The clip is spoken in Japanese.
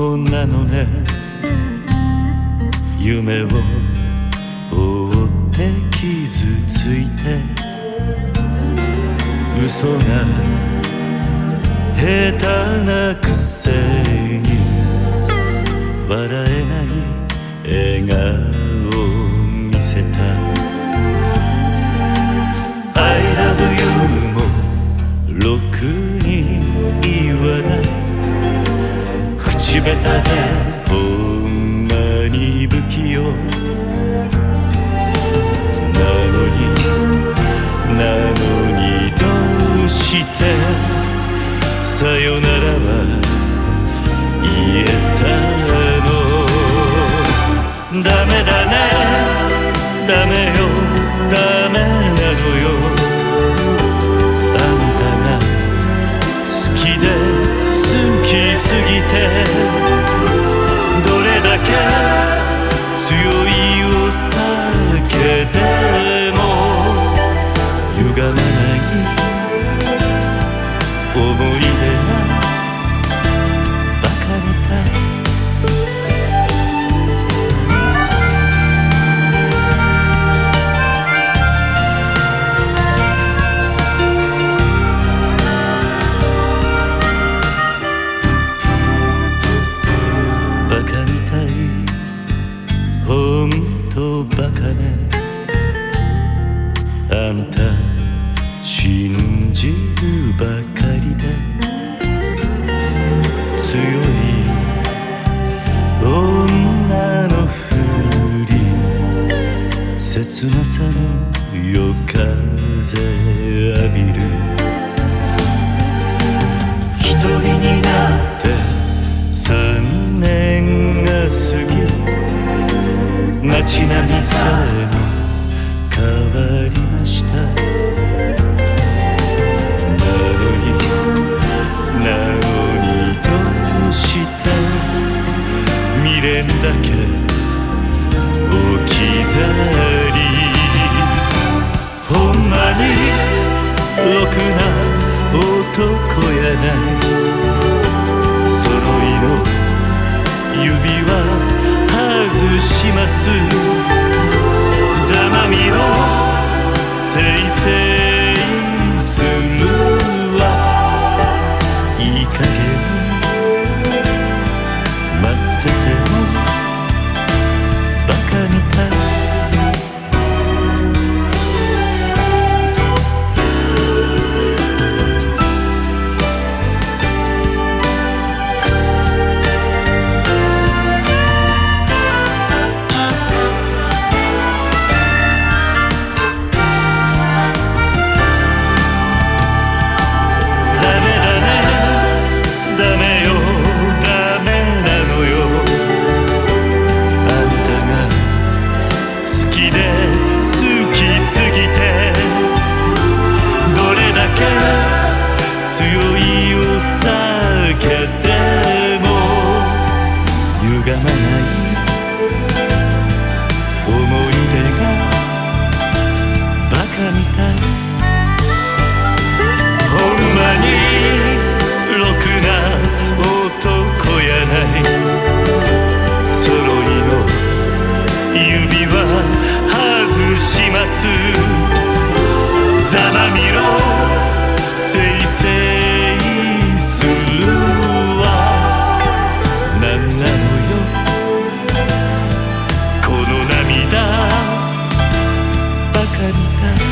供なのね夢を追って傷ついて嘘が下手なくせに笑えない笑顔。地べたでほんまに不器用いばかりで強い女のふり。切なさの夜風浴びる。一人になって三年が過ぎ街並みさえ置き去りほんまにろくな男やない揃いの指輪外します指は外します。ざまみろ。せいせいするは何なのよ。この涙。ばかりた